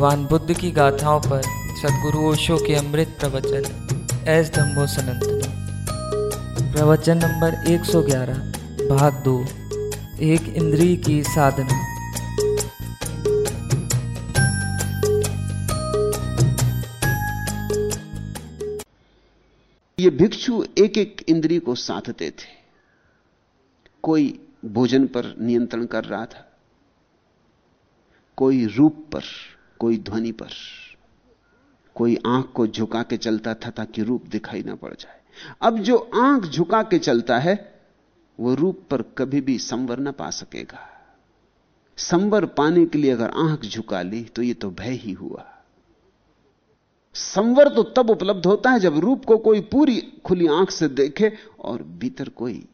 भगवान बुद्ध की गाथाओं पर सदगुरु ओशो के अमृत प्रवचन, एस धम्बो सनंतनी। प्रवचन नंबर 111 भाग दो, एक इंद्री की साधना। ये भिक्षु एक एक इंद्री को साधते थे। कोई भोजन पर नियंत्रण कर रहा था, कोई रूप पर कोई ध्वनि पर, कोई आँख को झुका के चलता था ताकि रूप दिखाई ना पड़ जाए। अब जो आँख झुका के चलता है, वो रूप पर कभी भी संवर ना पा सकेगा। संवर पाने के लिए अगर आँख झुका ली तो ये तो भय ही हुआ। संवर तो तब उपलब्ध होता है जब रूप को कोई पूरी खुली आँख से देखे और भीतर कोई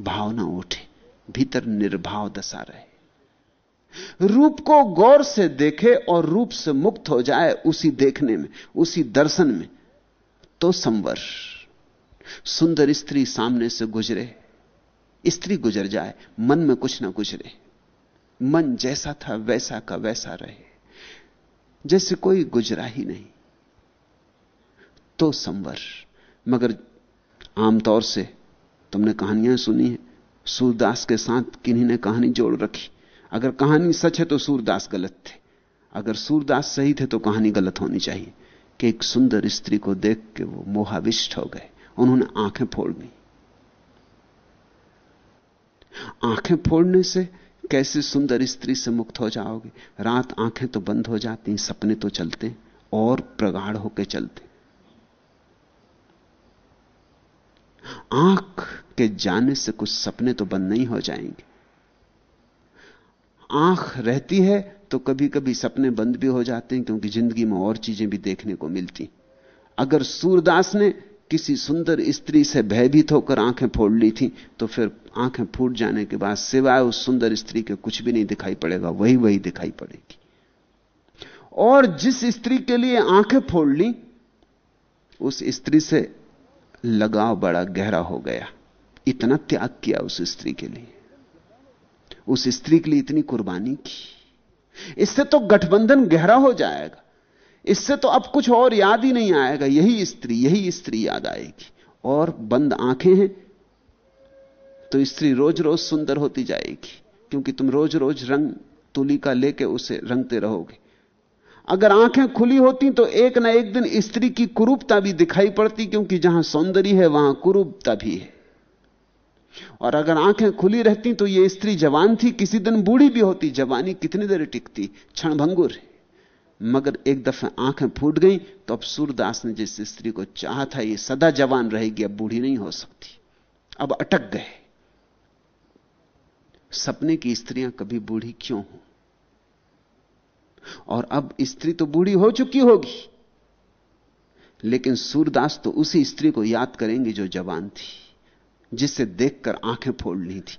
भाव ना उठे, भीतर निर्भाव दशा रहे। रूप को गौर से देखे और रूप से मुक्त हो जाए उसी देखने में, उसी दर्शन में तो संवर। सुंदर स्त्री सामने से गुजरे, स्त्री गुजर जाए, मन में कुछ ना गुजरे मन जैसा था, वैसा का वैसा रहे। जैसे कोई गुजरा ही नहीं तो संवर। मगर आमतौर से तुमने कहानियाँ सुनी है सूरदास के साथ किन्हीं ने कहानी जोड़ रखी। अगर कहानी सच है तो सूरदास गलत थे। अगर सूरदास सही थे तो कहानी गलत होनी चाहिए। कि एक सुंदर स्त्री को देख के वो मोहाविष्ट हो गए। उन्होंने आँखें फोड़ दी। आँखें फोड़ने से कैसे सुंदर स्त्री से मुक्त हो जाओगे? रात आँखें तो बंद हो जाती सपने तो चलते और प्रगाढ़ होकर चलते आँख के जाने से कुछ सपने तो बंद नहीं हो जाएँगे। आँख रहती है तो कभी कभी सपने बंद भी हो जाते हैं क्योंकि ज़िंदगी में और चीज़ें भी देखने को मिलती। अगर सूरदास ने किसी सुंदर स्त्री से भयभीत होकर आँखें फोड़ ली थी तो फिर आँखें फूट जाने के बाद सिवाय उस सुंदर स्त्री के कुछ भी नहीं दिखाई पड़ेगा, वही वही दिखाई पड़ेगी। और जिस स्त्री के लिए आँखें फोड़ ली, उस स्त्री से लगाव बड़ा गहरा हो गया। इतना त्याग किया उस स्त्री के लिए। उस स्त्री के लिए इतनी कुर्बानी की। इससे तो गठबंधन गहरा हो जाएगा। इससे तो अब कुछ और याद ही नहीं आएगा। यही स्त्री यही स्त्री याद आएगी। और बंद आँखें हैं तो स्त्री रोज रोज सुंदर होती जाएगी, क्योंकि तुम रोज रोज रंग तुली का लेके उसे रंगते रहोगे। अगर आँखें खुली होती तो एक ना एक दिन स्त्री की कुरूपता भी दिखाई पड़ती, क्योंकि जहाँ सौंदर्य है, वहाँ कुरूपता भी है। और अगर आँखें खुली रहती तो यह स्त्री जवान थी, किसी दिन बूढ़ी भी होती, जवानी कितनी देर टिकती, क्षणभंगुर है। मगर एक दफे आँखें फूट गई तो अब सूरदास ने जिस स्त्री को चाहा था, ये सदा जवान रहेगी, अब बूढ़ी नहीं हो सकती। अब अटक गए। सपने की स्त्रियाँ कभी बूढ़ी क्यों हो? और अब स्त्री तो बूढ़ी हो चुकी होगी। लेकिन सूरदास तो उसी स्त्री को याद करेंगे जो जवान थी। जिससे देखकर आँखें फोड़ ली थी,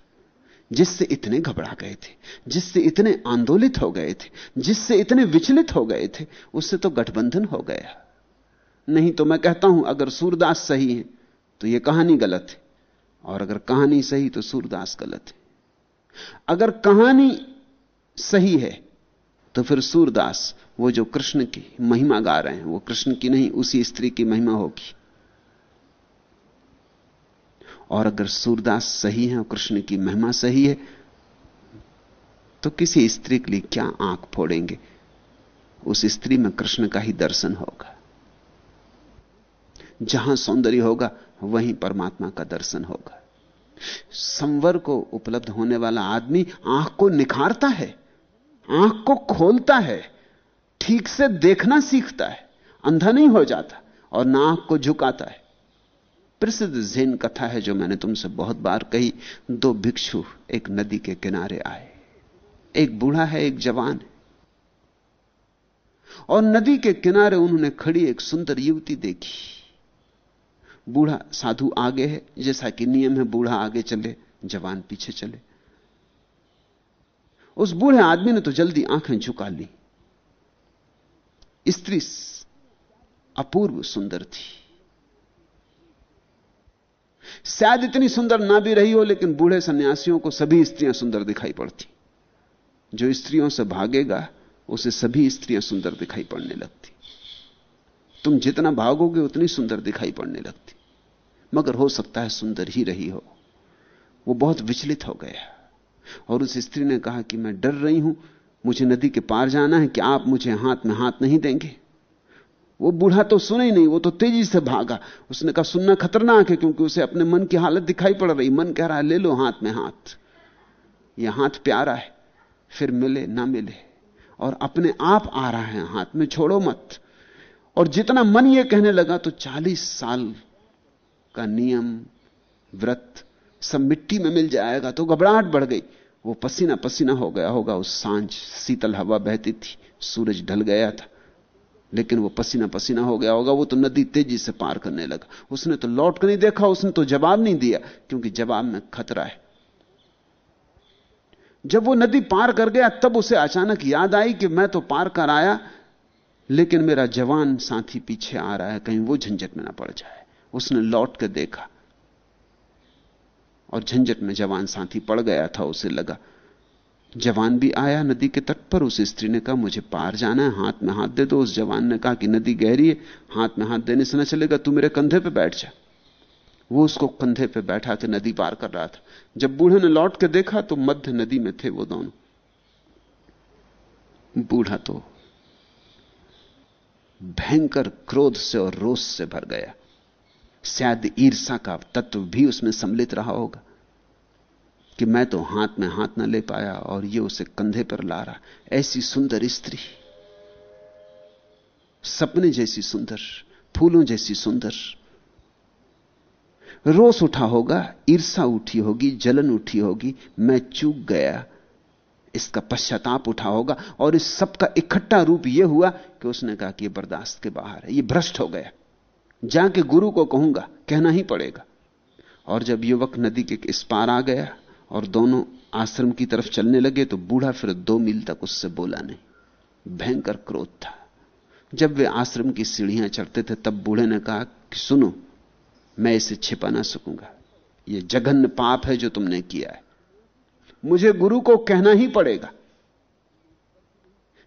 जिससे इतने घबरा गए थे, जिससे इतने आंदोलित हो गए थे, जिससे इतने विचलित हो गए थे, उससे तो गठबंधन हो गया। नहीं तो मैं कहता हूँ, अगर सूरदास सही है तो यह कहानी गलत है, और अगर कहानी सही तो सूरदास गलत है। अगर कहानी सही है तो फिर सूरदास, वो जो कृष्ण की महिमा गा रहे हैं, वो कृष्ण की नहीं, उसी स्त्री की महिमा होगी। और अगर सूरदास सही है और कृष्ण की महिमा सही है तो किसी स्त्री के लिए क्या आँख फोड़ेंगे? उस स्त्री में कृष्ण का ही दर्शन होगा। जहाँ सौंदर्य होगा, वहीं परमात्मा का दर्शन होगा। संवर को उपलब्ध होने वाला आदमी आँख को निखारता है, आँख को खोलता है, ठीक से देखना सीखता है, अंधा नहीं हो जाता और ना आँख को झुकाता है। प्रसिद्ध जैन कथा है जो मैंने तुमसे बहुत बार कही, दो भिक्षु एक नदी के किनारे आए। एक बूढ़ा है, एक जवान है। और नदी के किनारे उन्होंने खड़ी एक सुंदर युवती देखी। बूढ़ा साधु आगे है, जैसा कि नियम है, बूढ़ा आगे चले, जवान पीछे चले। उस बूढ़े आदमी ने तो जल्दी आँखें झुका ली। स्त्री अपूर्व सुंदर थी। शायद इतनी सुंदर ना भी रही हो, लेकिन बूढ़े सन्यासियों को सभी स्त्रियाँ सुंदर दिखाई पड़ती। जो स्त्रियों से भागेगा, उसे सभी स्त्रियाँ सुंदर दिखाई पड़ने लगती। तुम जितना भागोगे, उतनी सुंदर दिखाई पड़ने लगती। मगर हो सकता है सुंदर ही रही हो। वो बहुत विचलित हो गया। और उस स्त्री ने कहा कि मैं डर रही हूँ, मुझे नदी के पार जाना है, कि आप मुझे हाथ में हाथ नहीं देंगे। वो बूढ़ा तो सुने ही नहीं, वो तो तेज़ी से भागा। उसने कहा, सुनना खतरनाक है क्योंकि उसे अपने मन की हालत दिखाई पड़ रही। मन कह रहा है, ले लो हाथ में हाथ। यह हाथ प्यारा है, फिर मिले ना मिले। और अपने आप आ रहा है, हाथ में छोड़ो मत। और जितना मन यह कहने लगा तो चालीस साल का नियम, व्रत सब मिट्टी में मिल जाएगा तो घबराहट बढ़ गई। वो पसीना पसीना हो गया होगा, उस साँझ शीतल हवा बहती थी, सूरज ढल गया था। लेकिन वो पसीना पसीना हो गया होगा, वो तो नदी तेज़ी से पार करने लगा। उसने तो लौट कर नहीं देखा, उसने तो जवाब नहीं दिया, क्योंकि जवाब में खतरा है। जब वो नदी पार कर गया, तब उसे अचानक याद आई कि मैं तो पार कर आया, लेकिन मेरा जवान साथी पीछे आ रहा है, कहीं वो झंझट में ना पड़ जाए। उसने लौट कर देखा, और झंझट में जवान साथी पड़ गया था, उसे लगा जवान भी आया नदी के तट पर, उस स्त्री ने कहा, मुझे पार जाना है, हाथ में हाथ दे दो। उस जवान ने कहा कि नदी गहरी है, हाथ में हाथ देने से ना चलेगा, तू मेरे कंधे पे बैठ जा। वो उसको कंधे पे बैठा के नदी पार कर रहा था। जब बूढ़े ने लौट के देखा तो मध्य नदी में थे वो दोनों। बूढ़ा तो भयंकर क्रोध से और रोष से भर गया। शायद ईर्षा का तत्व भी उसमें सम्मिलित रहा होगा। कि मैं तो हाथ में हाथ ना ले पाया और ये उसे कंधे पर ला रहा। ऐसी सुंदर स्त्री, सपने जैसी सुंदर, फूलों जैसी सुंदर। रोष उठा होगा ईर्षा उठी होगी, जलन उठी होगी, मैं चूक गया। इसका पश्चाताप उठा होगा और इस सब का इकट्ठा रूप यह हुआ कि उसने कहा कि यह बर्दाश्त के बाहर है यह भ्रष्ट हो गया। जाके गुरु को कहूँगा, कहना ही पड़ेगा। और जब युवक नदी के इस पार आ गया और दोनों आश्रम की तरफ़ चलने लगे तो बूढ़ा फिर दो मील तक उससे बोला नहीं। भयंकर क्रोध था। जब वे आश्रम की सीढ़ियाँ चढ़ते थे, तब बूढ़े ने कहा कि सुनो, मैं इसे छिपा ना सकूँगा। यह जघन्य पाप है जो तुमने किया है। मुझे गुरु को कहना ही पड़ेगा।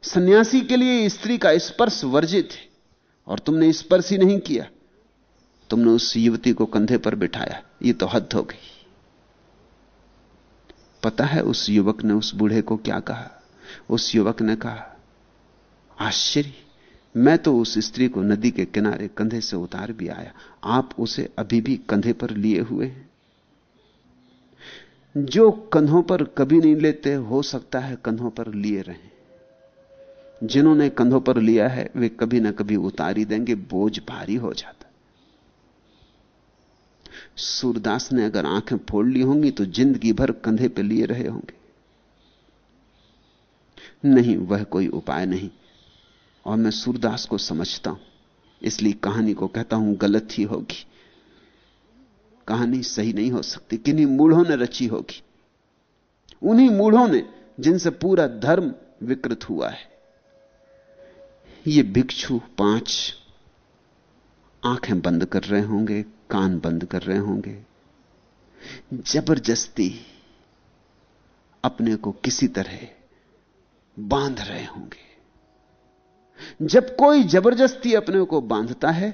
सन्यासी के लिए स्त्री का स्पर्श वर्जित है और तुमने स्पर्श ही नहीं किया। तुमने उस युवती को कंधे पर बिठाया। ये तो हद हो गई। पता है उस युवक ने उस बूढ़े को क्या कहा? उस युवक ने कहा, आश्चर्य, मैं तो उस स्त्री को नदी के किनारे कंधे से उतार भी आया। आप उसे अभी भी कंधे पर लिए हुए हैं। जो कंधों पर कभी नहीं लेते, हो सकता है कंधों पर लिए रहें। जिन्होंने कंधों पर लिया है, वे कभी ना कभी उतार देंगे, बोझ भारी हो जाता सूरदास ने अगर आँखें फोड़ ली होंगी तो ज़िंदगी भर कंधे पे लिए रहे होंगे। नहीं, वह कोई उपाय नहीं। और मैं सूरदास को समझता हूँ, इसलिए कहानी को कहता हूँ, गलत ही होगी। कहानी सही नहीं हो सकती, किन्हीं मूढ़ों ने रची होगी। उन्हीं मूढ़ों ने जिनसे पूरा धर्म विकृत हुआ है। ये भिक्षु पाँच आँखें बंद कर रहे होंगे कान बंद कर रहे होंगे। ज़बरदस्ती अपने को किसी तरह बाँध रहे होंगे। जब कोई ज़बरदस्ती अपने को बांधता है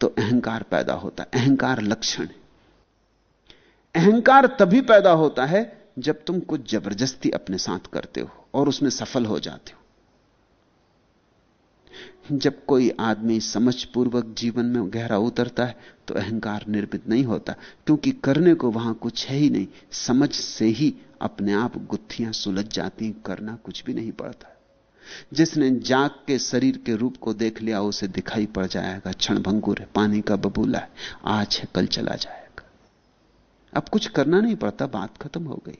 तो अहंकार पैदा होता है। अहंकार लक्षण अहंकार तभी पैदा होता है जब तुम कुछ ज़बरदस्ती अपने साथ करते हो और उसमें सफल हो जाते हो। जब कोई आदमी समझपूर्वक जीवन में गहरा उतरता है तो अहंकार निर्मित नहीं होता, क्योंकि करने को वहाँ कुछ है ही नहीं। समझ से ही अपने आप गुत्थियाँ सुलझ जाती करना कुछ भी नहीं पड़ता। जिसने जाग के शरीर के रूप को देख लिया, उसे दिखाई पड़ जाएगा क्षण भंगुर है, पानी का बबूला है, आज है, कल चला जाएगा। अब कुछ करना नहीं पड़ता, बात खत्म हो गई।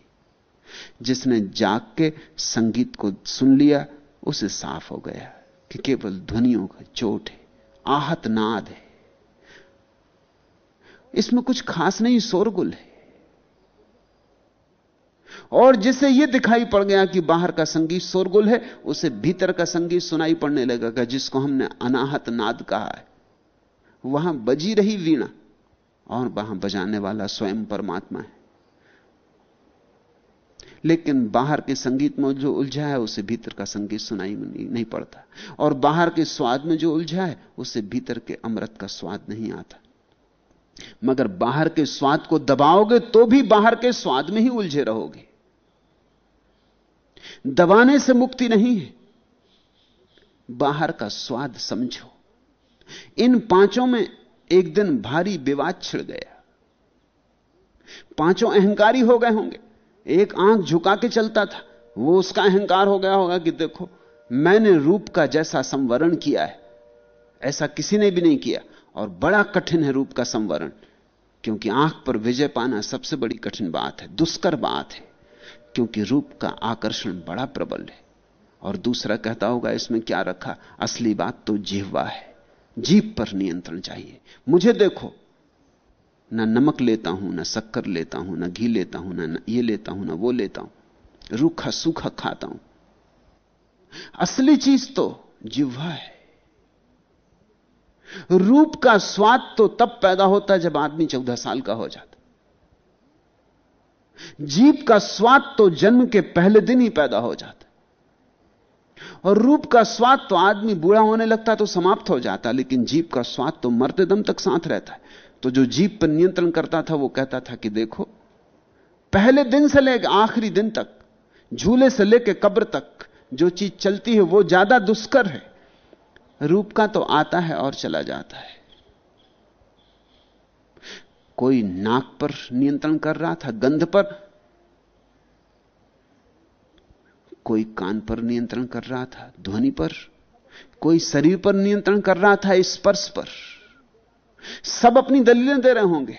जिसने जाग के संगीत को सुन लिया, उसे साफ़ हो गया। कि केवल ध्वनियों का चोट है, आहत नाद है। इसमें कुछ खास नहीं, शोरगुल है। और जिसे यह दिखाई पड़ गया कि बाहर का संगीत शोरगुल है, उसे भीतर का संगीत सुनाई पड़ने लगेगा, जिसको हमने अनाहत नाद कहा है। वहाँ बजी रही वीणा, और वहाँ बजाने वाला स्वयं परमात्मा है। लेकिन बाहर के संगीत में जो उलझा है, उसे भीतर का संगीत सुनाई नहीं पड़ता। और बाहर के स्वाद में जो उलझा है, उसे भीतर के अमृत का स्वाद नहीं आता। मगर बाहर के स्वाद को दबाओगे तो भी बाहर के स्वाद में ही उलझे रहोगे। दबाने से मुक्ति नहीं है। बाहर का स्वाद समझो। इन पाँचों में एक दिन भारी विवाद छिड़ गया। पाँचों अहंकारी हो गए होंगे। एक आँख झुका के चलता था। वो उसका अहंकार हो गया होगा कि देखो, मैंने रूप का जैसा संवरण किया है, ऐसा किसी ने भी नहीं किया। और बड़ा कठिन है रूप का संवरण, क्योंकि आँख पर विजय पाना सबसे बड़ी कठिन बात है, दुष्कर बात है, क्योंकि रूप का आकर्षण बड़ा प्रबल है। और दूसरा कहता होगा, इसमें क्या रखा? असली बात तो जीववा है जीव पर नियंत्रण चाहिए। मुझे देखो ना नमक लेता हूँ, ना शक्कर लेता हूँ, ना घी लेता हूँ, ना ये लेता हूँ, ना वो लेता हूँ। रूखा सूखा खाता हूँ। असली चीज़ तो जिह्वा है। रूप का स्वाद तो तब पैदा होता है जब आदमी चौदह साल का हो जाता जीप का स्वाद तो जन्म के पहले दिन ही पैदा हो जाता और रूप का स्वाद तो आदमी बूढ़ा होने लगता तो समाप्त हो जाता लेकिन जीप का स्वाद तो मरते दम तक साथ रहता है। तो जो जीप पर नियंत्रण करता था, वो कहता था कि देखो, पहले दिन से लेकर आखिरी दिन तक, झूले से लेकर कब्र तक जो चीज़ चलती है, वो ज़्यादा दुष्कर है। रूप का तो आता है और चला जाता है। कोई नाक पर नियंत्रण कर रहा था, गंध पर? कोई कान पर नियंत्रण कर रहा था, ध्वनि पर? कोई शरीर पर नियंत्रण कर रहा था, स्पर्श पर? सब अपनी दलीलें दे रहे होंगे।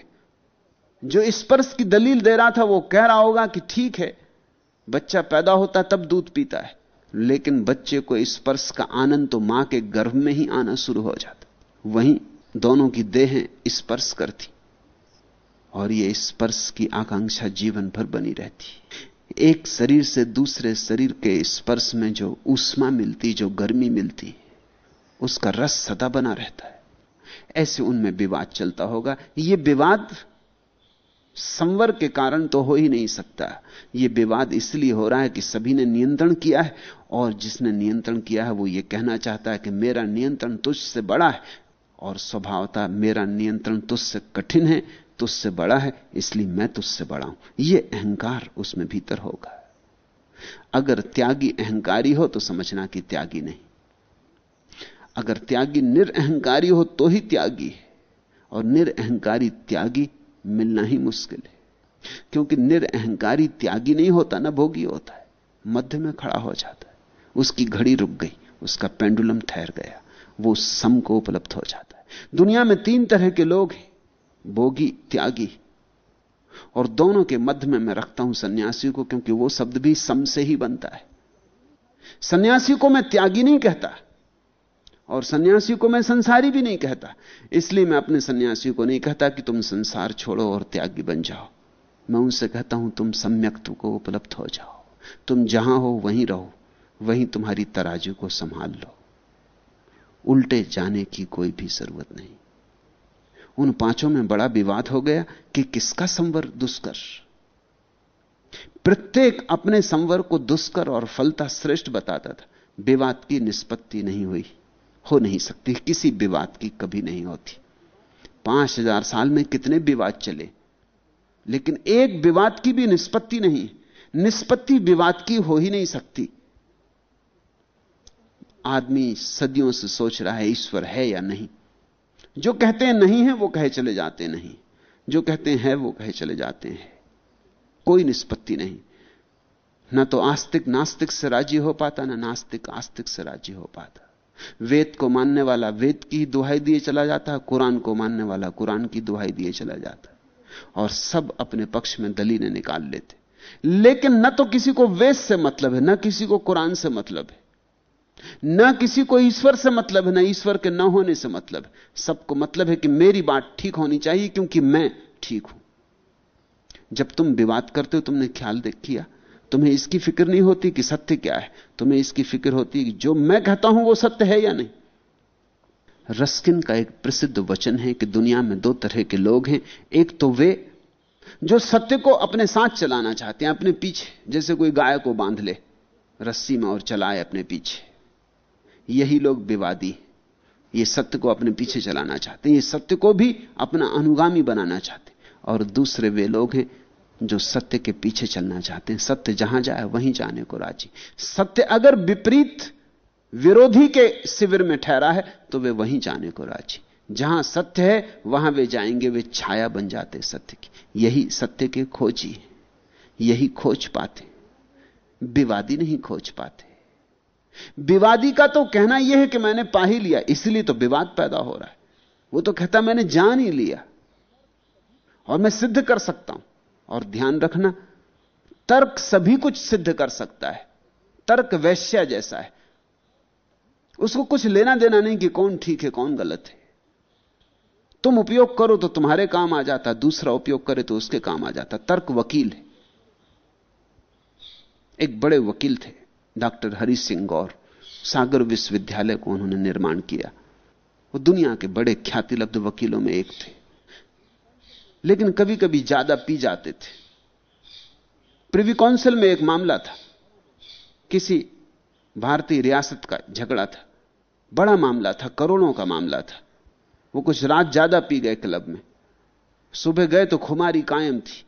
जो स्पर्श की दलील दे रहा था, वो कह रहा होगा कि ठीक है, बच्चा पैदा होता तब दूध पीता है। लेकिन बच्चे को स्पर्श का आनंद तो माँ के गर्भ में ही आना शुरू हो जाता वहीं दोनों की देहें स्पर्श करती और यह स्पर्श की आकांक्षा जीवन भर बनी रहती एक शरीर से दूसरे शरीर के स्पर्श में जो ऊष्मा मिलती, जो गर्मी मिलती, उसका रस सदा बना रहता है। ऐसे उनमें विवाद चलता होगा। यह विवाद संवर के कारण तो हो ही नहीं सकता। यह विवाद इसलिए हो रहा है कि सभी ने नियंत्रण किया है और जिसने नियंत्रण किया है वो ये कहना चाहता है कि मेरा नियंत्रण तुझसे बड़ा है और स्वभावता मेरा नियंत्रण तुझसे कठिन है, तुझसे बड़ा है, इसलिए मैं तुझसे बड़ा हूँ। यह अहंकार उसमें भीतर होगा। अगर त्यागी अहंकारी हो तो समझना कि त्यागी नहीं। अगर त्यागी निरअहकारी हो तो ही त्यागी है। और निरअहकारी त्यागी मिलना ही मुश्किल है। क्योंकि निरअहकारी त्यागी नहीं होता, ना भोगी होता है। मध्य में खड़ा हो जाता है। उसकी घड़ी रुक गई, उसका पेंडुलम ठहर गया, वो सम को उपलब्ध हो जाता है। दुनिया में तीन तरह के लोग हैं, भोगी, त्यागी। और दोनों के मध्य में मैं रखता हूँ सन्यासी को, क्योंकि वो शब्द भी सम से ही बनता है। सन्यासी को मैं त्यागी नहीं कहता। और सन्यासी को मैं संसारी भी नहीं कहता। इसलिए मैं अपने सन्यासी को नहीं कहता कि तुम संसार छोड़ो और त्यागी बन जाओ। मैं उनसे कहता हूँ, तुम सम्यक्त्व को उपलब्ध हो जाओ। तुम जहाँ हो, वहीं रहो। वहीं तुम्हारी तराजू को संभाल लो। उल्टे जाने की कोई भी ज़रूरत नहीं। उन पाँचों में बड़ा विवाद हो गया कि किसका संवर दुष्कर? प्रत्येक अपने संवर को दुष्कर और फलता श्रेष्ठ बताता था। विवाद की निष्पत्ति नहीं हुई। हो नहीं सकती, किसी विवाद की कभी नहीं होती। पाँच हज़ार साल में कितने विवाद चले, लेकिन एक विवाद की भी निष्पत्ति नहीं, निष्पत्ति विवाद की हो ही नहीं सकती। आदमी सदियों से सोच रहा है, ईश्वर है या नहीं। जो कहते हैं नहीं है, वो कहे चले जाते नहीं। जो कहते हैं, वो कहे चले जाते हैं। कोई निष्पत्ति नहीं। ना तो आस्तिक नास्तिक से राज़ी हो पाता, ना नास्तिक आस्तिक से राज़ी हो पाता। वेद को मानने वाला, वेद की दुहाई दिए चला जाता है कुरान को मानने वाला, कुरान की दुहाई दिए चला जाता। और सब अपने पक्ष में दलीलें निकाल लेते। लेकिन न तो किसी को वेद से मतलब है, न किसी को कुरान से मतलब है। न किसी को ईश्वर से मतलब है, न ईश्वर के न होने से मतलब सबको मतलब है कि मेरी बात ठीक होनी चाहिए, क्योंकि मैं ठीक हूँ। जब तुम विवाद करते हो, तुमने ख्याल देख किया तुम्हें इसकी फ़िक्र नहीं होती कि सत्य क्या है। तुम्हें इसकी फ़िक्र होती है कि जो मैं कहता हूँ वो सत्य है या नहीं। रस्किन का एक प्रसिद्ध वचन है कि दुनिया में दो तरह के लोग हैं। एक तो वे, जो सत्य को अपने साथ चलाना चाहते हैं, अपने पीछे, जैसे कोई गाय को बाँध ले, रस्सी में और चलाए अपने पीछे। यही लोग विवादी ये सत्य को अपने पीछे चलाना चाहते हैं। ये सत्य को भी अपना अनुगामी बनाना चाहते हैं। और दूसरे वे लोग हैं जो सत्य के पीछे चलना चाहते हैं। सत्य जहाँ जाए, वहीं जाने को राज़ी। सत्य अगर विपरीत विरोधी के शिविर में ठहरा है तो वे वहीं जाने को राज़ी। जहाँ सत्य है, वहाँ वे जाएँगे, वे छाया बन जाते सत्य की। यही सत्य के खोजी यही खोज पाते विवादी नहीं खोज पाते। विवादी का तो कहना यह है कि मैंने पा ही लिया, इसलिए तो विवाद पैदा हो रहा है। वो तो कहता मैंने जान ही लिया। और मैं सिद्ध कर सकता हूँ। और ध्यान रखना, तर्क सभी कुछ सिद्ध कर सकता है। तर्क वैश्या जैसा है। उसको कुछ लेना देना नहीं कि कौन ठीक है, कौन गलत है। तुम उपयोग करो तो तुम्हारे काम आ जाता, दूसरा उपयोग करे तो उसके काम आ जाता। तर्क वकील है। एक बड़े वकील थे, डॉक्टर हरि सिंह गौर, सागर विश्वविद्यालय को उन्होंने निर्माण किया। वो दुनिया के बड़े ख्यातिलब्ध वकीलों में एक थे। लेकिन कभी कभी ज़्यादा पी जाते थे। प्रिवी काउंसिल में एक मामला था। किसी भारतीय रियासत का झगड़ा था। बड़ा मामला था, करोड़ों का मामला था। वो कुछ रात ज़्यादा पी गए क्लब में। सुबह गए तो खुमारी कायम थी।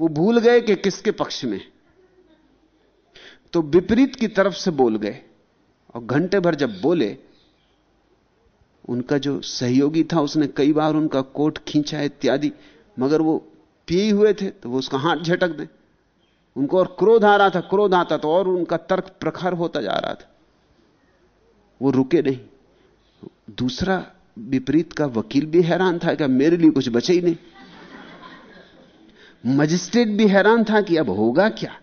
वो भूल गए कि किसके पक्ष में। तो विपरीत की तरफ़ से बोल गए। और घंटे भर जब बोले, उनका जो सहयोगी था, उसने कई बार उनका कोट खींचा, इत्यादि। मगर वो पिए हुए थे तो वो उसका हाथ झटक दे। उनको और क्रोध आ रहा था, क्रोध आता तो और उनका तर्क प्रखर होता जा रहा था। वो रुके नहीं। दूसरा विपरीत का वकील भी हैरान था कि मेरे लिए कुछ बचे ही नहीं। मजिस्ट्रेट भी हैरान था कि अब होगा क्या।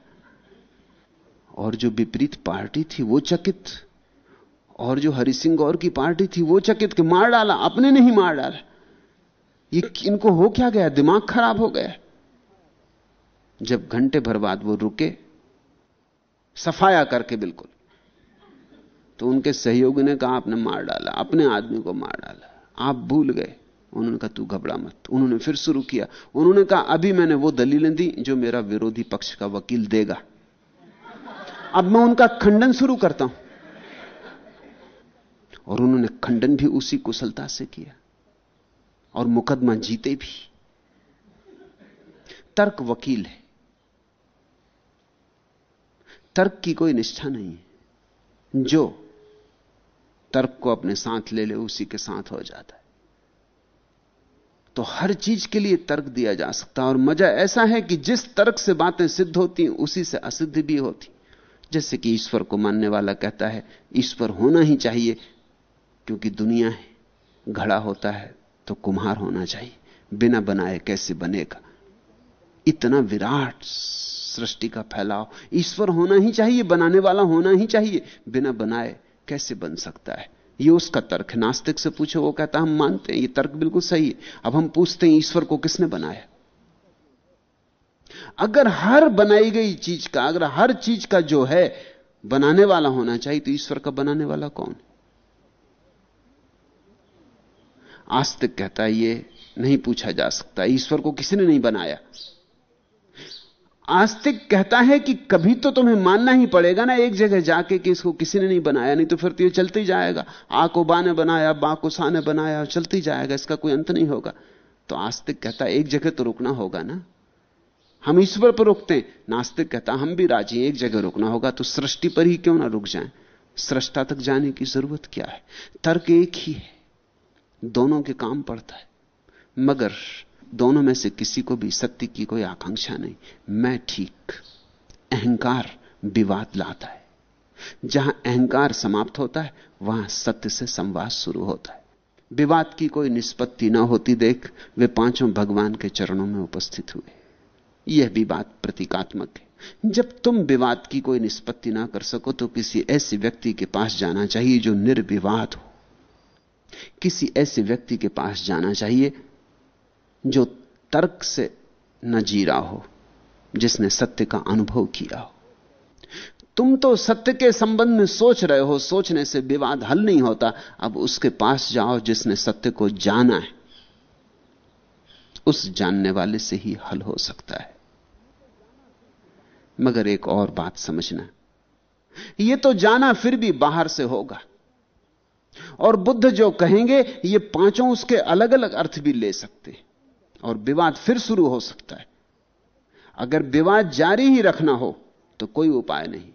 और जो विपरीत पार्टी थी, वो चकित। और जो हरि सिंह गौर की पार्टी थी, वो चकित कि मार डाला, अपने नहीं मार डाला। ये इनको हो क्या गया? दिमाग खराब हो गया। जब घंटे भर बाद वो रुके, सफाया करके बिल्कुल तो उनके सहयोगी ने कहा, आपने मार डाला, अपने आदमी को मार डाला। आप भूल गए। उन्होंने कहा, तू घबरा मत। उन्होंने फिर शुरू किया। उन्होंने कहा, अभी मैंने वो दलीलें दी, जो मेरा विरोधी पक्ष का वकील देगा। अब मैं उनका खंडन शुरू करता हूँ। और उन्होंने खंडन भी उसी कुशलता से किया। और मुकदमा जीते भी। तर्क वकील है। तर्क की कोई निष्ठा नहीं है। जो तर्क को अपने साथ ले ले, उसी के साथ हो जाता है। तो हर चीज़ के लिए तर्क दिया जा सकता है। और मज़ा ऐसा है कि जिस तर्क से बातें सिद्ध होती उसी से असिद्ध भी होती जैसे कि ईश्वर को मानने वाला कहता है, ईश्वर होना ही चाहिए, क्योंकि दुनिया है, घड़ा होता है तो कुम्हार होना चाहिए। बिना बनाए कैसे बनेगा? इतना विराट सृष्टि का फैलाव। ईश्वर होना ही चाहिए, बनाने वाला होना ही चाहिए। बिना बनाए कैसे बन सकता है? ये उसका तर्क है। नास्तिक से पूछो, वो कहता, हम मानते हैं, ये तर्क बिल्कुल सही है। अब हम पूछते हैं, ईश्वर को किसने बनाया? अगर हर बनाई गई चीज़ का, अगर हर चीज़ का जो है, बनाने वाला होना चाहिए तो ईश्वर का बनाने वाला कौन आस्तिक कहता है, ये नहीं पूछा जा सकता, ईश्वर को किसी ने नहीं बनाया? आस्तिक कहता है कि कभी तो तुम्हें मानना ही पड़ेगा ना एक जगह जाके कि इसको किसी ने नहीं बनाया, नहीं तो फिर तो ये चलते ही जाएगा। आ को बा ने बनाया, बा को सा ने बनाया, चलते ही जाएगा, इसका कोई अंत नहीं होगा। तो आस्तिक कहता है, एक जगह तो रुकना होगा ना। हम ईश्वर पर रुकते हैं नास्तिक कहता, हम भी राज़ी एक जगह रुकना होगा तो सृष्टि पर ही क्यों ना रुक जाए? सृष्टा तक जाने की ज़रूरत क्या है? तर्क एक ही है। दोनों के काम पड़ता है। मगर दोनों में से किसी को भी सत्य की कोई आकांक्षा नहीं। मैं ठीक। अहंकार विवाद लाता है। जहाँ अहंकार समाप्त होता है, वहाँ सत्य से संवाद शुरू होता है। विवाद की कोई निष्पत्ति ना होती देख, वे पाँचों भगवान के चरणों में उपस्थित हुए। यह भी बात प्रतीकात्मक है। जब तुम विवाद की कोई निष्पत्ति ना कर सको तो किसी ऐसे व्यक्ति के पास जाना चाहिए जो निर्विवाद हो। किसी ऐसे व्यक्ति के पास जाना चाहिए जो तर्क से न जी रहा हो, जिसने सत्य का अनुभव किया हो। तुम तो सत्य के संबंध में सोच रहे हो, सोचने से विवाद हल नहीं होता। अब उसके पास जाओ जिसने सत्य को जाना है। उस जानने वाले से ही हल हो सकता है। मगर एक और बात समझना। यह तो जाना फिर भी बाहर से होगा। और बुद्ध जो कहेंगे, ये पाँचों उसके अलग अलग अर्थ भी ले सकते और विवाद फिर शुरू हो सकता है। अगर विवाद जारी ही रखना हो तो कोई उपाय नहीं।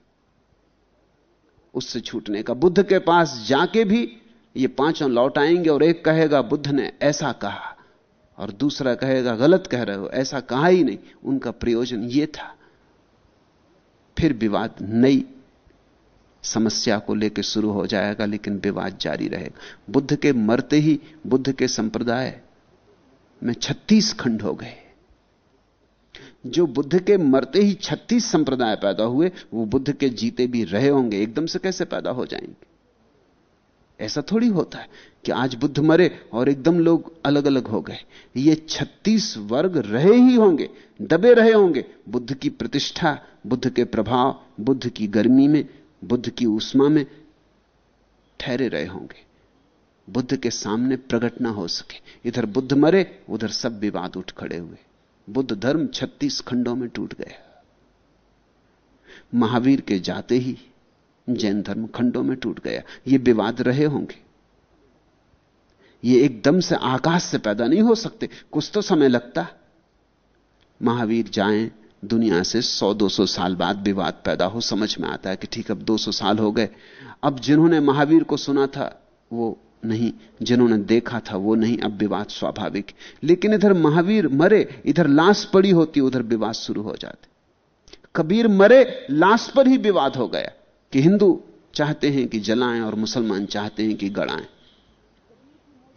उससे छूटने का बुद्ध के पास जाके भी ये पाँचों लौट आएँगे और एक कहेगा, बुद्ध ने ऐसा कहा, और दूसरा कहेगा, गलत कह रहे हो, ऐसा कहा ही नहीं। उनका प्रयोजन यह था। फिर विवाद नई समस्या को लेकर शुरू हो जाएगा, लेकिन विवाद जारी रहेगा। बुद्ध के मरते ही बुद्ध के संप्रदाय में 36 खंड हो गए। जो बुद्ध के मरते ही 36 संप्रदाय पैदा हुए, वो बुद्ध के जीते भी रहे होंगे, एकदम से कैसे पैदा हो जाएँगे? ऐसा थोड़ी होता है कि आज बुद्ध मरे और एकदम लोग अलग अलग हो गए। ये 36 वर्ग रहे ही होंगे, दबे रहे होंगे। बुद्ध की प्रतिष्ठा, बुद्ध के प्रभाव, बुद्ध की गर्मी में बुद्ध की उष्मा में ठहरे रहे होंगे। बुद्ध के सामने प्रकट ना हो सके। इधर बुद्ध मरे, उधर सब विवाद उठ खड़े हुए। बुद्ध धर्म 36 खंडों में टूट गया। महावीर के जाते ही जैन धर्म खंडों में टूट गया। ये विवाद रहे होंगे। ये एकदम से आकाश से पैदा नहीं हो सकते। कुछ तो समय लगता। महावीर जाएँ दुनिया से 100-200 साल बाद विवाद पैदा हो, समझ में आता है कि ठीक, अब 200 साल हो गए। अब जिन्होंने महावीर को सुना था, वो नहीं, जिन्होंने देखा था, वो नहीं, अब विवाद स्वाभाविक। लेकिन इधर महावीर मरे, इधर लाश पड़ी होती, उधर विवाद शुरू हो जाते। कबीर मरे, लाश पर ही विवाद हो गया कि हिंदू चाहते हैं कि जलाएँ और मुसलमान चाहते हैं कि गड़ाएँ।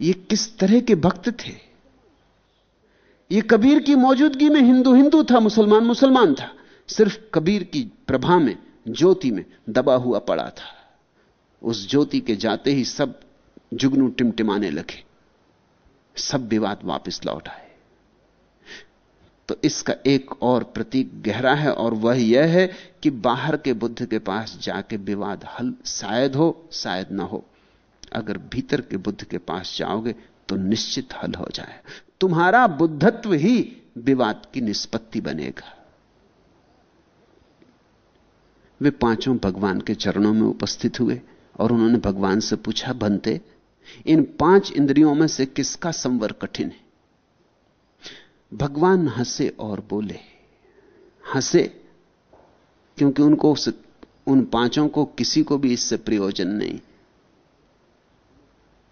ये किस तरह के भक्त थे? ये कबीर की मौजूदगी में हिंदू हिंदू था, मुसलमान मुसलमान था। सिर्फ़ कबीर की प्रभा में, ज्योति में दबा हुआ पड़ा था। उस ज्योति के जाते ही सब जुगनू टिमटिमाने लगे। सब विवाद वापस लौट आए। तो इसका एक और प्रतीक गहरा है और वह यह है कि बाहर के बुद्ध के पास जाके विवाद हल शायद हो, शायद ना हो। अगर भीतर के बुद्ध के पास जाओगे तो निश्चित हल हो जाए। तुम्हारा बुद्धत्व ही विवाद की निष्पत्ति बनेगा। वे पाँचों भगवान के चरणों में उपस्थित हुए और उन्होंने भगवान से पूछा बनते इन पाँच इंद्रियों में से किसका संवर कठिन है? भगवान हंसे और बोले, हंसे, क्योंकि उनको उस, उन पाँचों को किसी को भी इससे प्रयोजन नहीं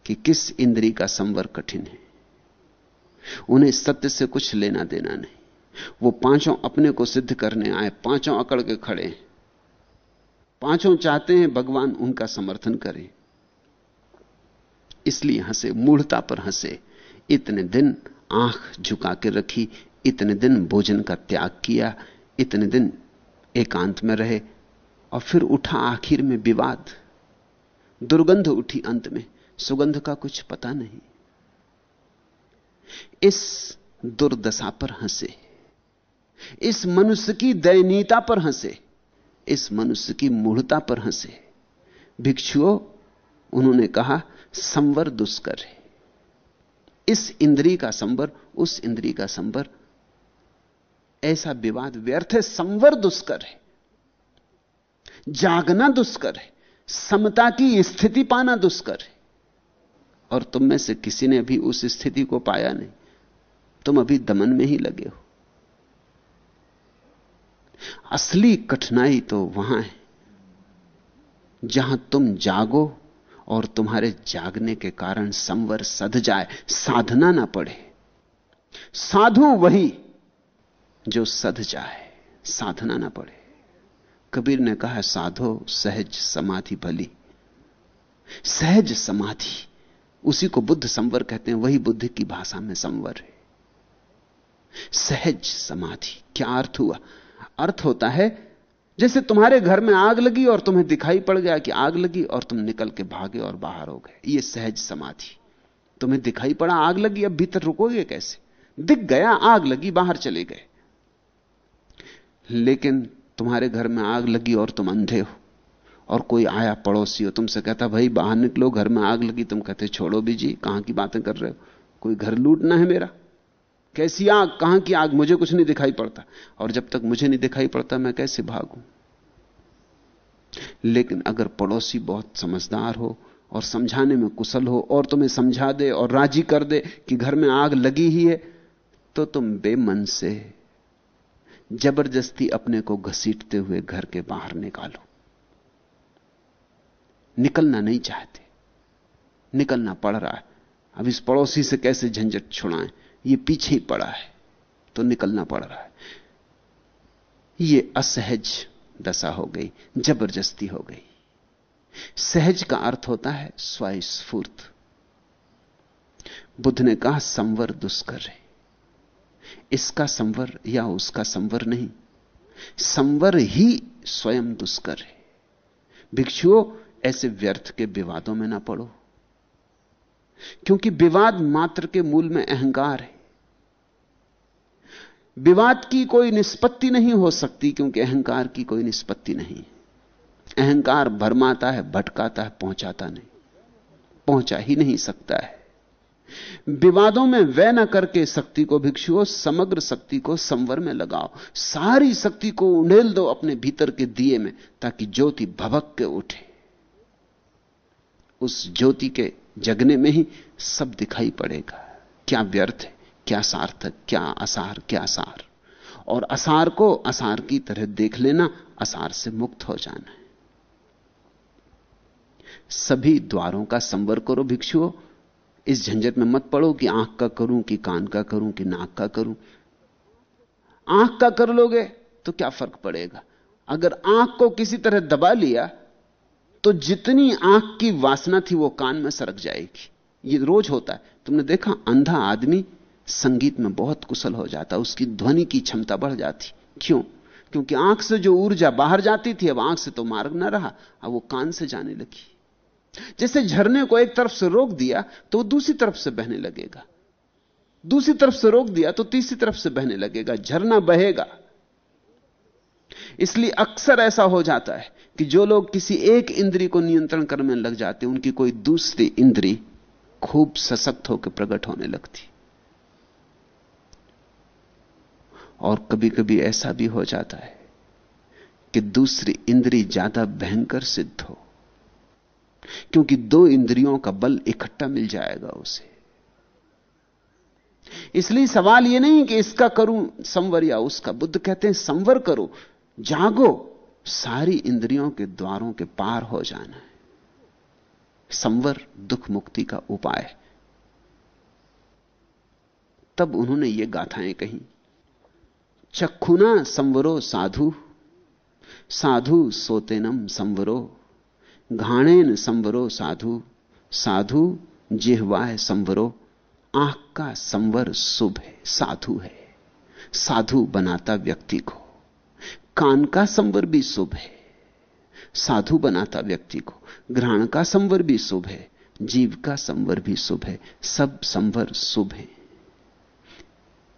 कि किस इंद्री का संवर कठिन है। उन्हें सत्य से कुछ लेना देना नहीं। वो पाँचों अपने को सिद्ध करने आए, पाँचों अकड़ के खड़े। पाँचों चाहते हैं भगवान उनका समर्थन करें। इसलिए हंसे, मूढ़ता पर हंसे। इतने दिन आँख झुका के रखी, इतने दिन भोजन का त्याग किया, इतने दिन एकांत में रहे और फिर उठा आखिर में विवाद। दुर्गंध उठी अंत में, सुगंध का कुछ पता नहीं। इस दुर्दशा पर हंसे। इस मनुष्य की दयनीयता पर हंसे। इस मनुष्य की मूढ़ता पर हंसे। भिक्षुओं, उन्होंने कहा, संवर दुष्कर है। इस इंद्री का संवर, उस इंद्री का संवर, ऐसा विवाद व्यर्थ है, संवर दुष्कर है। जागना दुष्कर है। समता की स्थिति पाना दुष्कर है। और तुम में से किसी ने भी उस स्थिति को पाया नहीं। तुम अभी दमन में ही लगे हो। असली कठिनाई तो वहाँ है, जहाँ तुम जागो और तुम्हारे जागने के कारण संवर सध जाए, साधना ना पड़े। साधु वही जो सध जाए, साधना ना पड़े। कबीर ने कहा, साधो सहज समाधि भली, सहज समाधि उसी को बुद्ध संवर कहते हैं, वही बुद्ध की भाषा में संवर है। सहज समाधि, क्या अर्थ हुआ? अर्थ होता है, जैसे तुम्हारे घर में आग लगी और तुम्हें दिखाई पड़ गया कि आग लगी और तुम निकल के भागे और बाहर हो गए। ये सहज समाधि। तुम्हें दिखाई पड़ा आग लगी, अब भीतर रुकोगे कैसे? दिख गया, आग लगी, बाहर चले गए। लेकिन तुम्हारे घर में आग लगी और तुम अंधे हो। और कोई आया पड़ोसी हो, तुमसे कहता, भाई, बाहर निकलो, घर में आग लगी। तुम कहते, छोड़ो भी जी, कहाँ की बातें कर रहे हो? कोई घर लूटना है मेरा? कैसी आग? कहाँ की आग? मुझे कुछ नहीं दिखाई पड़ता। और जब तक मुझे नहीं दिखाई पड़ता, मैं कैसे भागूं? लेकिन अगर पड़ोसी बहुत समझदार हो और समझाने में कुशल हो और तुम्हें समझा दे और राज़ी कर दे कि घर में आग लगी ही है तो तुम बेमन से ज़बरदस्ती अपने को घसीटते हुए घर के बाहर निकालो। निकलना नहीं चाहते। निकलना पड़ रहा है। अब इस पड़ोसी से कैसे झंझट छुड़ाएँ? ये पीछे ही पड़ा है तो निकलना पड़ रहा है। ये असहज दशा हो गई, ज़बरदस्ती हो गई। सहज का अर्थ होता है स्वस्फूर्त बुद्ध ने कहा, संवर दुष्कर है। इसका संवर या उसका संवर नहीं, संवर ही स्वयं दुष्कर है। भिक्षुओं ऐसे व्यर्थ के विवादों में ना पड़ो। क्योंकि विवाद मात्र के मूल में अहंकार है। विवाद की कोई निष्पत्ति नहीं हो सकती क्योंकि अहंकार की कोई निष्पत्ति नहीं अहंकार भरमाता है, भटकाता है, पहुंचाता नहीं। पहुँचा ही नहीं सकता है। विवादों में वह न करके शक्ति को भिक्षुओं, समग्र शक्ति को संवर में लगाओ। सारी शक्ति को उंडेल दो अपने भीतर के दिए में, ताकि ज्योति भभक के उठे। उस ज्योति के जगने में ही सब दिखाई पड़ेगा। क्या व्यर्थ है, क्या सार्थक, क्या असार, क्या सार। और असार को असार की तरह देख लेना, असार से मुक्त हो जाना है। सभी द्वारों का संवर करो भिक्षुओं। इस झंझट में मत पड़ो कि आँख का करूँ, कि कान का करूँ, कि नाक का करूँ। आँख का कर लोगे तो क्या फ़र्क पड़ेगा? अगर आँख को किसी तरह दबा लिया तो जितनी आँख की वासना थी वो कान में सरक जाएगी। ये रोज होता है। तुमने देखा, अंधा आदमी संगीत में बहुत कुशल हो जाता, उसकी ध्वनि की क्षमता बढ़ जाती। क्यों? क्योंकि आँख से जो ऊर्जा बाहर जाती थी, अब आँख से तो मार्ग ना रहा, अब वो कान से जाने लगी। जैसे झरने को एक तरफ़ से रोक दिया तो दूसरी तरफ़ से बहने लगेगा। दूसरी तरफ़ से रोक दिया तो तीसरी तरफ़ से बहने लगेगा। झरना बहेगा। इसलिए अक्सर ऐसा हो जाता है कि जो लोग किसी एक इंद्री को नियंत्रण करने लग जाते उनकी कोई दूसरी इंद्री खूब सशक्त होकर प्रकट होने लगती। और कभी कभी ऐसा भी हो जाता है कि दूसरी इंद्री ज़्यादा भयंकर सिद्ध हो, क्योंकि दो इंद्रियों का बल इकट्ठा मिल जाएगा उसे। इसलिए सवाल यह नहीं कि इसका करूँ संवर या उसका बुद्ध कहते हैं संवर करो, जागो। सारी इंद्रियों के द्वारों के पार हो जाना है। संवर दुख मुक्ति का उपाय तब उन्होंने ये गाथाएँ कही चक्षुना संवरो साधु साधु सोतेनम संवरो, घाणेन संवरो साधु साधु जिहवाय संवरो, आँख का संवर शुभ है, साधु है, साधु बनाता व्यक्ति को। कान का संवर भी शुभ है। साधु बनाता व्यक्ति को घ्राण का संवर भी शुभ है, जीव का संवर भी शुभ है, सब संवर शुभ है।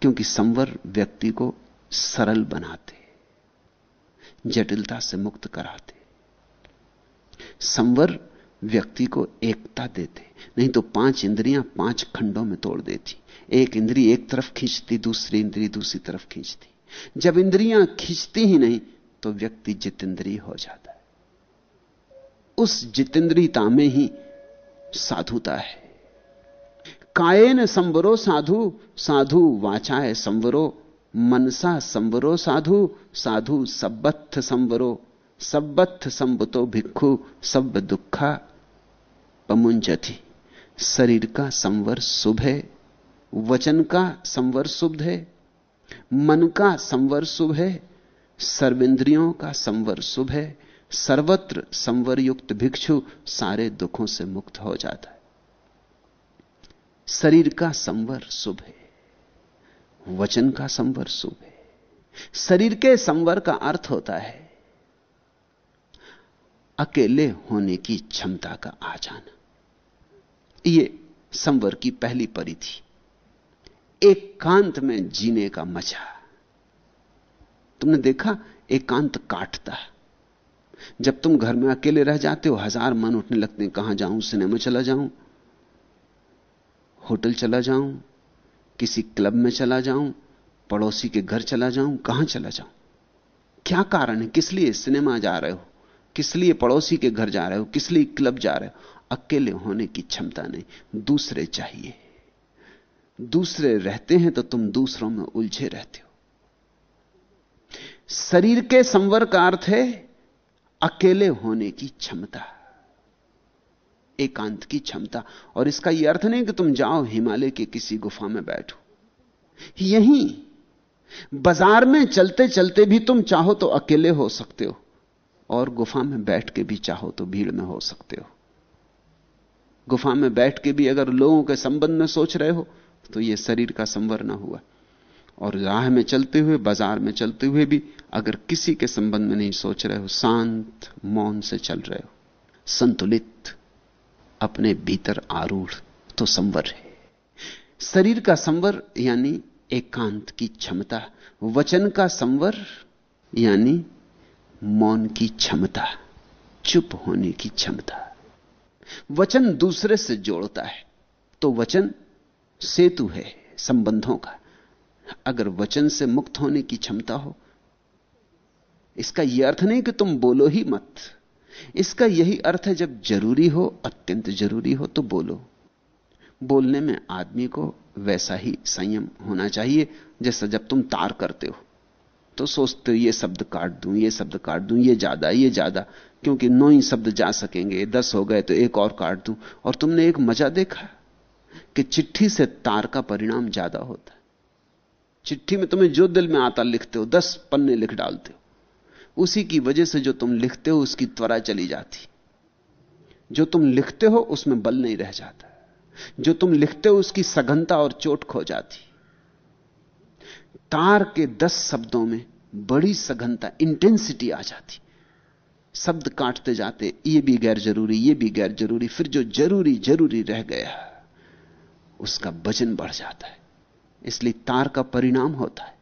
क्योंकि संवर व्यक्ति को सरल बनाते, जटिलता से मुक्त कराते। संवर व्यक्ति को एकता देते, नहीं तो पाँच इंद्रियाँ पाँच खंडों में तोड़ देती। एक इंद्री एक तरफ़ खींचती, दूसरी इंद्री दूसरी तरफ़ खींचती। जब इंद्रियाँ खींचती ही नहीं तो व्यक्ति जितेंद्रीय हो जाता है। उस जितेंद्रियता में ही साधुता है। कायेन संवरो साधु साधु वाचाए संवरो, मनसा संवरो साधु साधु सबत्थ संवरो सब्बथ संबतो भिक्षु सब दुखा पमुंजति। शरीर का संवर शुभ है, वचन का संवर शुभ है मन का संवर शुभ है, सर्वेंद्रियों का संवर शुभ है, सर्वत्र संवर युक्त भिक्षु सारे दुखों से मुक्त हो जाता है। शरीर का संवर शुभ है, वचन का संवर शुभ है। शरीर के संवर का अर्थ होता है, अकेले होने की क्षमता का आ जाना। यह संवर की पहली परी थी एकांत एक में जीने का मज़ा। तुमने देखा? एकांत एक काटता है। जब तुम घर में अकेले रह जाते हो, हज़ार मन उठने लगते हैं, कहाँ जाऊँ? सिनेमा चला जाऊँ? होटल चला जाऊँ? किसी क्लब में चला जाऊँ? पड़ोसी के घर चला जाऊँ? कहाँ चला जाऊँ? क्या कारण है? किस लिए सिनेमा जा रहे हो? किस लिए पड़ोसी के घर जा रहे हो? किस लिए क्लब जा रहे हो? अकेले होने की क्षमता नहीं। दूसरे चाहिए। दूसरे रहते हैं तो तुम दूसरों में उलझे रहते हो। शरीर के संवर का अर्थ है अकेले होने की क्षमता, एकांत की क्षमता। और इसका यह अर्थ नहीं कि तुम जाओ हिमालय के किसी गुफा में बैठो। यहीं, बाज़ार में चलते चलते भी तुम चाहो तो अकेले हो सकते हो, और गुफा में बैठ के भी चाहो तो भीड़ में हो सकते हो। गुफा में बैठ के भी अगर लोगों के संबंध में सोच रहे हो तो यह शरीर का संवर ना हुआ। और राह में चलते हुए, बाज़ार में चलते हुए भी अगर किसी के संबंध में नहीं सोच रहे हो, शांत मौन से चल रहे हो, संतुलित, अपने भीतर आरूढ़ तो संवर है। शरीर का संवर यानी एकांत की क्षमता, वचन का संवर यानी मौन की क्षमता, चुप होने की क्षमता। वचन दूसरे से जोड़ता है तो वचन सेतु है संबंधों का। अगर वचन से मुक्त होने की क्षमता हो, इसका यह अर्थ नहीं कि तुम बोलो ही मत। इसका यही अर्थ है, जब ज़रूरी हो, अत्यंत ज़रूरी हो तो बोलो। बोलने में आदमी को वैसा ही संयम होना चाहिए, जैसा जब तुम तार करते हो। तो सोचते हो, ये शब्द काट दूँ, ये शब्द काट दूँ, ये ज़्यादा ये ज़्यादा, क्योंकि नौ ही शब्द जा सकेंगे, दस हो गए तो एक और काट दूँ। और तुमने एक मज़ा देखा? कि चिट्ठी से तार का परिणाम ज़्यादा होता है। चिट्ठी में तुम्हें जो दिल में आता लिखते हो, दस पन्ने लिख डालते हो। उसी की वजह से जो तुम लिखते हो, उसकी त्वरा चली जाती जो तुम लिखते हो, उसमें बल नहीं रह जाता जो तुम लिखते हो, उसकी सघनता और चोट खो जाती तार के दस शब्दों में बड़ी सघनता इंटेंसिटी आ जाती शब्द काटते जाते, ये भी गैर ज़रूरी, ये भी गैर ज़रूरी, फिर जो ज़रूरी ज़रूरी रह गया उसका वज़न बढ़ जाता है। इसलिए तार का परिणाम होता है।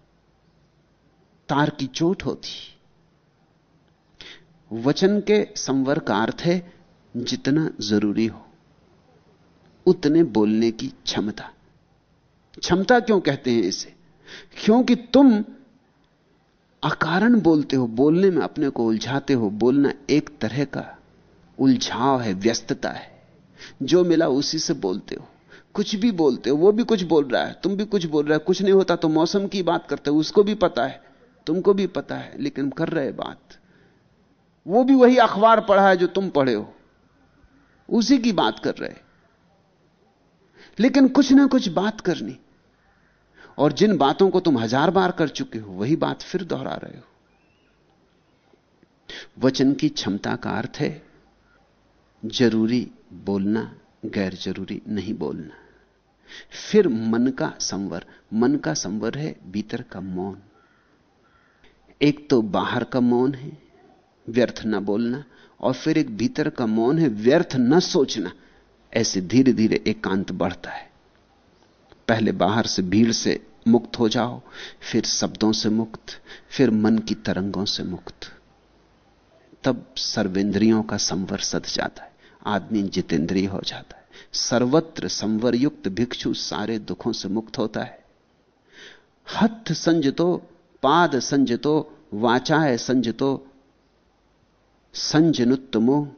तार की चोट होती वचन के संवर का अर्थ है, जितना ज़रूरी हो, उतने बोलने की क्षमता। क्षमता क्यों कहते हैं इसे? क्योंकि तुम अकारण बोलते हो, बोलने में अपने को उलझाते हो। बोलना एक तरह का उलझाव है, व्यस्तता है। जो मिला उसी से बोलते हो। कुछ भी बोलते हो, वो भी कुछ बोल रहा है, तुम भी कुछ बोल रहे हो, कुछ नहीं होता तो मौसम की बात करते हो, उसको भी पता है, तुमको भी पता है, लेकिन कर रहे बात। वो भी वही अखबार पढ़ा है जो तुम पढ़े हो, उसी की बात कर रहे लेकिन कुछ ना कुछ बात करनी, और जिन बातों को तुम हज़ार बार कर चुके हो, वही बात फिर दोहरा रहे हो। वचन की क्षमता का अर्थ है, ज़रूरी बोलना, गैर ज़रूरी नहीं बोलना। फिर मन का संवर, मन का संवर है भीतर का मौन। एक तो बाहर का मौन है, व्यर्थ न बोलना, और फिर एक भीतर का मौन है, व्यर्थ न सोचना। ऐसे धीरे धीरे एकांत बढ़ता है। पहले बाहर से भीड़ से मुक्त हो जाओ, फिर शब्दों से मुक्त, फिर मन की तरंगों से मुक्त। तब सर्वेंद्रियों का संवर सद जाता है, आदमी जितेंद्रिय हो जाता है। सर्वत्र संवर युक्त भिक्षु सारे दुखों से मुक्त होता है। हथ संजतो, पाद संजतो वाचाए संजतो, संजनुत्तमो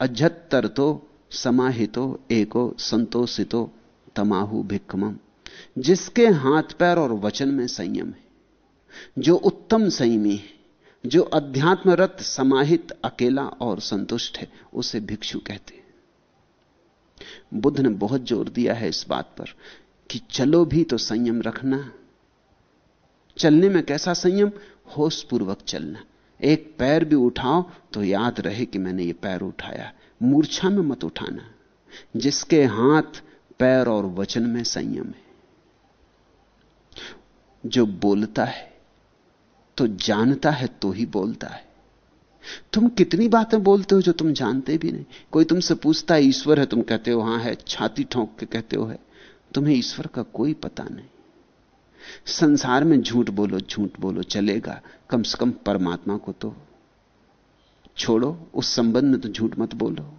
अजत्तर तो समाहितो, एको संतोषितो, तमाहु भिक्कमम जिसके हाथ पैर और वचन में संयम है, जो उत्तम संयमी है, जो अध्यात्मरत समाहित अकेला और संतुष्ट है, उसे भिक्षु कहते हैं। बुद्ध ने बहुत ज़ोर दिया है इस बात पर कि चलो भी तो संयम रखना। चलने में कैसा संयम? होश पूर्वक चलना। एक पैर भी उठाओ तो याद रहे कि मैंने ये पैर उठाया। मूर्छा में मत उठाना। जिसके हाथ, पैर और वचन में संयम है। जो बोलता है तो जानता है तो ही बोलता है। तुम कितनी बातें बोलते हो जो तुम जानते भी नहीं? कोई तुमसे पूछता है, ईश्वर है, तुम कहते हो, हाँ है, छाती ठोंक के कहते हो, है। तुम्हें ईश्वर का कोई पता नहीं। संसार में झूठ बोलो झूठ बोलो, चलेगा। कम से कम परमात्मा को तो छोड़ो, उस संबंध में तो झूठ मत बोलो।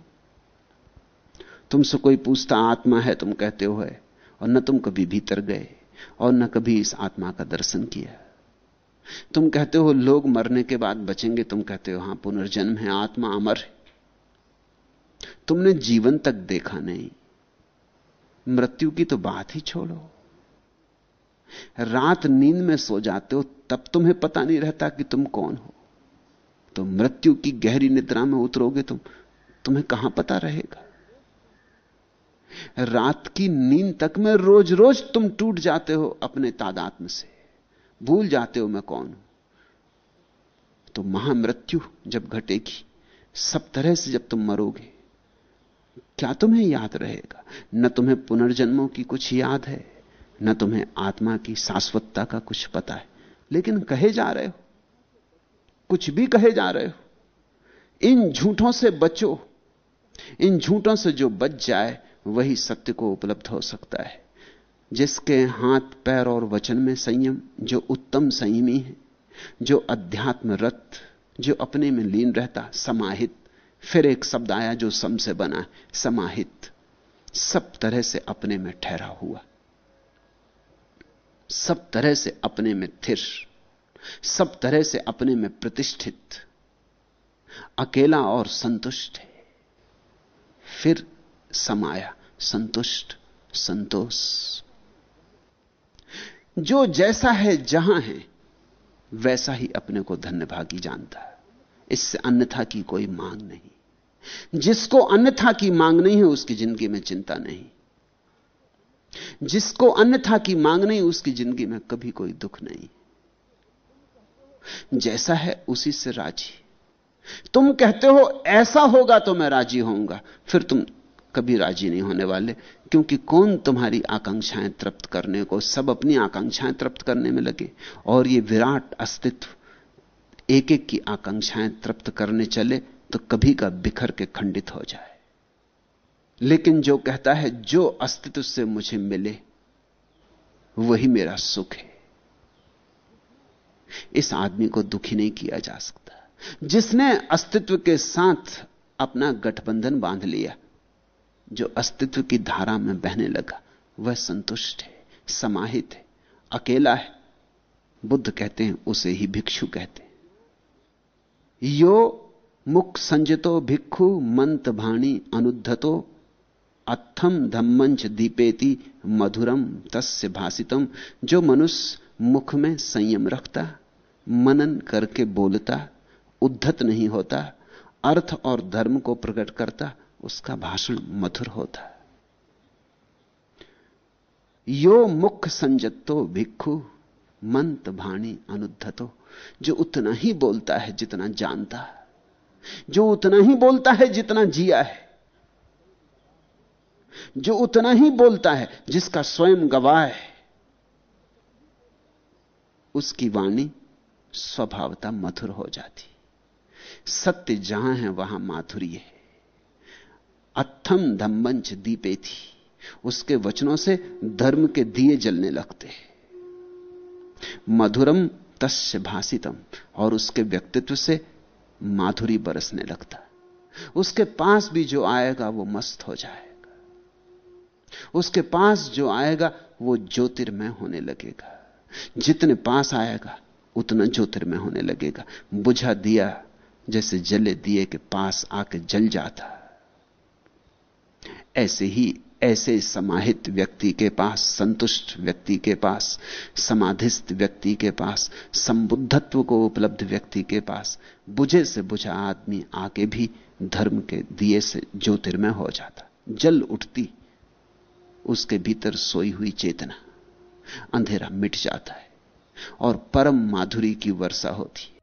तुमसे कोई पूछता, आत्मा है, तुम कहते हो, है। और न तुम कभी भीतर गए और न कभी इस आत्मा का दर्शन किया। तुम कहते हो लोग मरने के बाद बचेंगे, तुम कहते हो हाँ, पुनर्जन्म है, आत्मा अमर है। तुमने जीवन तक देखा नहीं। मृत्यु की तो बात ही छोड़ो। रात नींद में सो जाते हो, तब तुम्हें पता नहीं रहता कि तुम कौन हो। तो मृत्यु की गहरी निद्रा में उतरोगे तुम, तुम्हें कहाँ पता रहेगा? रात की नींद तक में रोज रोज तुम टूट जाते हो अपने तादात्म से। भूल जाते हो मैं कौन हूँ? तो महामृत्यु जब घटेगी, सब तरह से जब तुम मरोगे, क्या तुम्हें याद रहेगा? न तुम्हें पुनर्जन्मों की कुछ याद है, न तुम्हें आत्मा की शाश्वतता का कुछ पता है। लेकिन कहे जा रहे हो, कुछ भी कहे जा रहे हो, इन झूठों से बचो, इन झूठों से जो बच जाए, वही सत्य को उपलब्ध हो सकता है। जिसके हाथ, पैर और वचन में संयम, जो उत्तम संयमी है, जो अध्यात्म रथ जो अपने में लीन रहता, समाहित। फिर एक शब्द आया जो सम से बना समाहित। सब तरह से अपने में ठहरा हुआ। सब तरह से अपने में थिर। सब तरह से अपने में प्रतिष्ठित। अकेला और संतुष्ट है। फिर समाया, संतुष्ट, संतोष। जो जैसा है जहाँ है, वैसा ही अपने को धन्यभागी जानता है। इससे अन्यथा की कोई मांग नहीं। जिसको अन्यथा की मांग नहीं है, उसकी ज़िंदगी में चिंता नहीं। जिसको अन्यथा की मांग नहीं, उसकी ज़िंदगी में कभी कोई दुख नहीं। जैसा है, उसी से राज़ी। तुम कहते हो, ऐसा होगा तो मैं राज़ी होऊँगा। फिर तुम कभी राज़ी नहीं होने वाले, क्योंकि कौन तुम्हारी आकांक्षाएँ तृप्त करने को, सब अपनी आकांक्षाएँ तृप्त करने में लगे। और ये विराट अस्तित्व एक एक की आकांक्षाएँ तृप्त करने चले तो कभी का बिखर के खंडित हो जाए। लेकिन जो कहता है, जो अस्तित्व से मुझे मिले, वही मेरा सुख है। इस आदमी को दुखी नहीं किया जा सकता। जिसने अस्तित्व के साथ अपना गठबंधन बाँध लिया जो अस्तित्व की धारा में बहने लगा, वह संतुष्ट है, समाहित है, अकेला है। बुद्ध कहते हैं, उसे ही भिक्षु कहते हैं। यो मुख संजतो भिक्षु मंत भाणी अनुद्धतो अथम धम्मंच दीपेति मधुरम तस्य भाषितम जो मनुष्य मुख में संयम रखता, मनन करके बोलता, उद्धत नहीं होता, अर्थ और धर्म को प्रकट करता उसका भाषण मधुर होता है। यो मुख संजतो भिक्षु मंत भाणी अनुद्धतो। जो उतना ही बोलता है, जितना जानता है। जो उतना ही बोलता है, जितना जिया है। जो उतना ही बोलता है, जिसका स्वयं गवाह है। उसकी वाणी स्वभावता मधुर हो जाती। सत्य जहाँ है, वहाँ माधुर्य है। अथम धम्मंच दीपे थी। उसके वचनों से धर्म के दिए जलने लगते मधुरम तस्य भाषितम और उसके व्यक्तित्व से माधुरी बरसने लगता। उसके पास भी जो आएगा, वो मस्त हो जाएगा। उसके पास जो आएगा, वो ज्योतिर्मय होने लगेगा। जितने पास आएगा, उतना ज्योतिर्मय होने लगेगा। बुझा दिया, जैसे जले दिए के पास आके जल जाता। ऐसे ही, ऐसे समाहित व्यक्ति के पास, संतुष्ट व्यक्ति के पास, समाधिस्थ व्यक्ति के पास, संबुद्धत्व को उपलब्ध व्यक्ति के पास, बुझे से बुझा आदमी आके भी धर्म के दिए से ज्योतिर्मय हो जाता। जल उठती, उसके भीतर सोई हुई चेतना, अंधेरा मिट जाता है और परम माधुरी की वर्षा होती